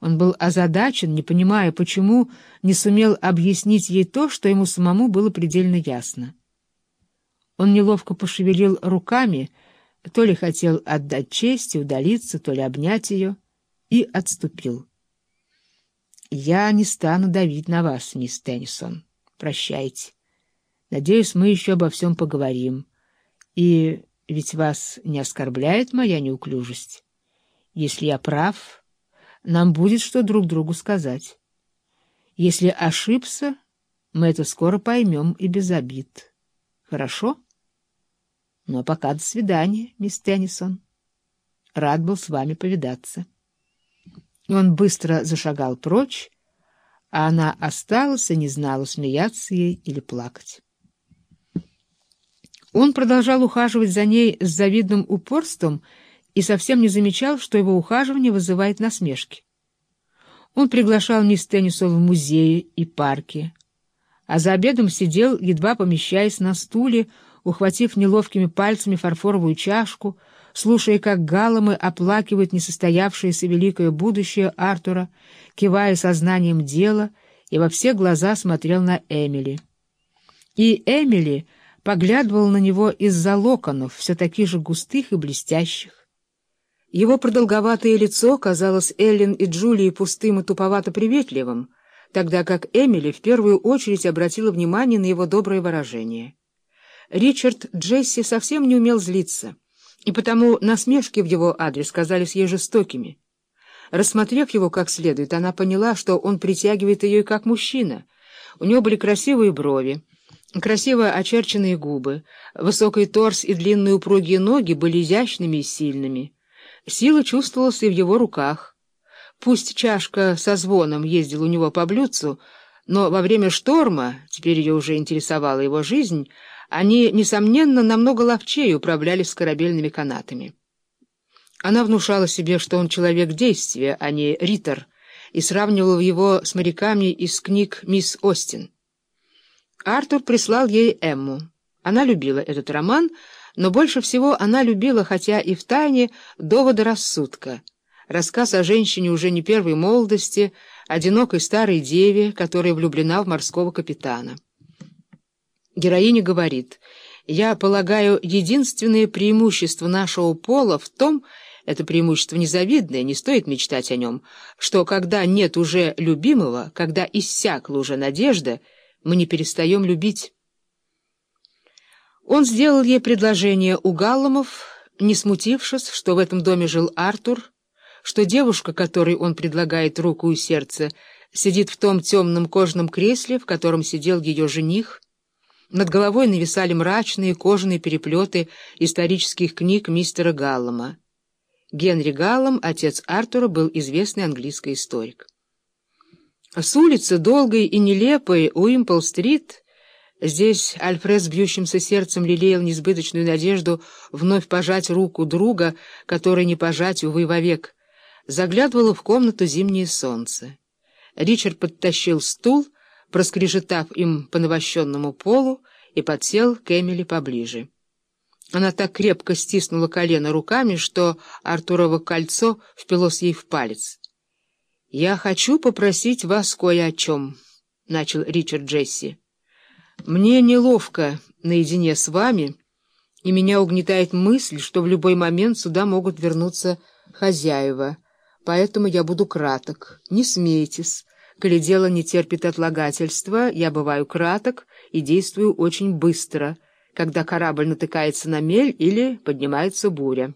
Он был озадачен, не понимая, почему не сумел объяснить ей то, что ему самому было предельно ясно. Он неловко пошевелил руками, то ли хотел отдать честь и удалиться, то ли обнять ее, и отступил. «Я не стану давить на вас, мисс Теннисон. Прощайте. Надеюсь, мы еще обо всем поговорим. И ведь вас не оскорбляет моя неуклюжесть. Если я прав, нам будет что друг другу сказать. Если ошибся, мы это скоро поймем и без обид. Хорошо?» Ну а пока до свидания, мисс Теннисон. Рад был с вами повидаться. И он быстро зашагал прочь, а она осталась и не знала, смеяться ей или плакать. Он продолжал ухаживать за ней с завидным упорством и совсем не замечал, что его ухаживание вызывает насмешки. Он приглашал мисс Теннисов в музеи и парки, а за обедом сидел, едва помещаясь на стуле, ухватив неловкими пальцами фарфоровую чашку, слушая, как галломы оплакивают несостоявшееся великое будущее Артура, кивая сознанием дела, и во все глаза смотрел на Эмили. И Эмили поглядывал на него из-за локонов, все таких же густых и блестящих. Его продолговатое лицо казалось Эллен и Джулии пустым и туповато-приветливым, тогда как Эмили в первую очередь обратила внимание на его доброе выражение. Ричард Джесси совсем не умел злиться, и потому насмешки в его адрес казались ей жестокими. Рассмотрев его как следует, она поняла, что он притягивает ее как мужчина. У него были красивые брови, красиво очерченные губы, высокий торс и длинные упругие ноги были изящными и сильными. Сила чувствовалась и в его руках. Пусть чашка со звоном ездила у него по блюдцу, но во время шторма, теперь ее уже интересовала его жизнь, они, несомненно, намного ловчее управлялись корабельными канатами. Она внушала себе, что он человек действия, а не ритор, и сравнивала его с моряками из книг «Мисс Остин». Артур прислал ей Эмму. Она любила этот роман, но больше всего она любила, хотя и в тайне, довода рассудка. Рассказ о женщине уже не первой молодости, одинокой старой деве, которая влюблена в морского капитана. Героиня говорит, «Я полагаю, единственное преимущество нашего пола в том, это преимущество незавидное, не стоит мечтать о нем, что когда нет уже любимого, когда иссякла уже надежда, мы не перестаем любить». Он сделал ей предложение у Галломов, не смутившись, что в этом доме жил Артур, что девушка, которой он предлагает руку и сердце, сидит в том темном кожаном кресле, в котором сидел ее жених, над головой нависали мрачные кожаные переплеты исторических книг мистера Галлама. Генри Галлам, отец Артура, был известный английский историк. С улицы, долгой и нелепой, Уимпл-стрит, здесь Альфред с бьющимся сердцем лелеял несбыточную надежду вновь пожать руку друга, который не пожать, увы, вовек, заглядывало в комнату зимнее солнце. Ричард подтащил стул, проскрежетав им по навощенному полу, и подсел к Эмили поближе. Она так крепко стиснула колено руками, что Артурово кольцо впилось ей в палец. — Я хочу попросить вас кое о чем, — начал Ричард Джесси. — Мне неловко наедине с вами, и меня угнетает мысль, что в любой момент сюда могут вернуться хозяева, поэтому я буду краток. Не смейтесь. Коли дело не терпит отлагательства, я бываю краток и действую очень быстро, когда корабль натыкается на мель или поднимается буря.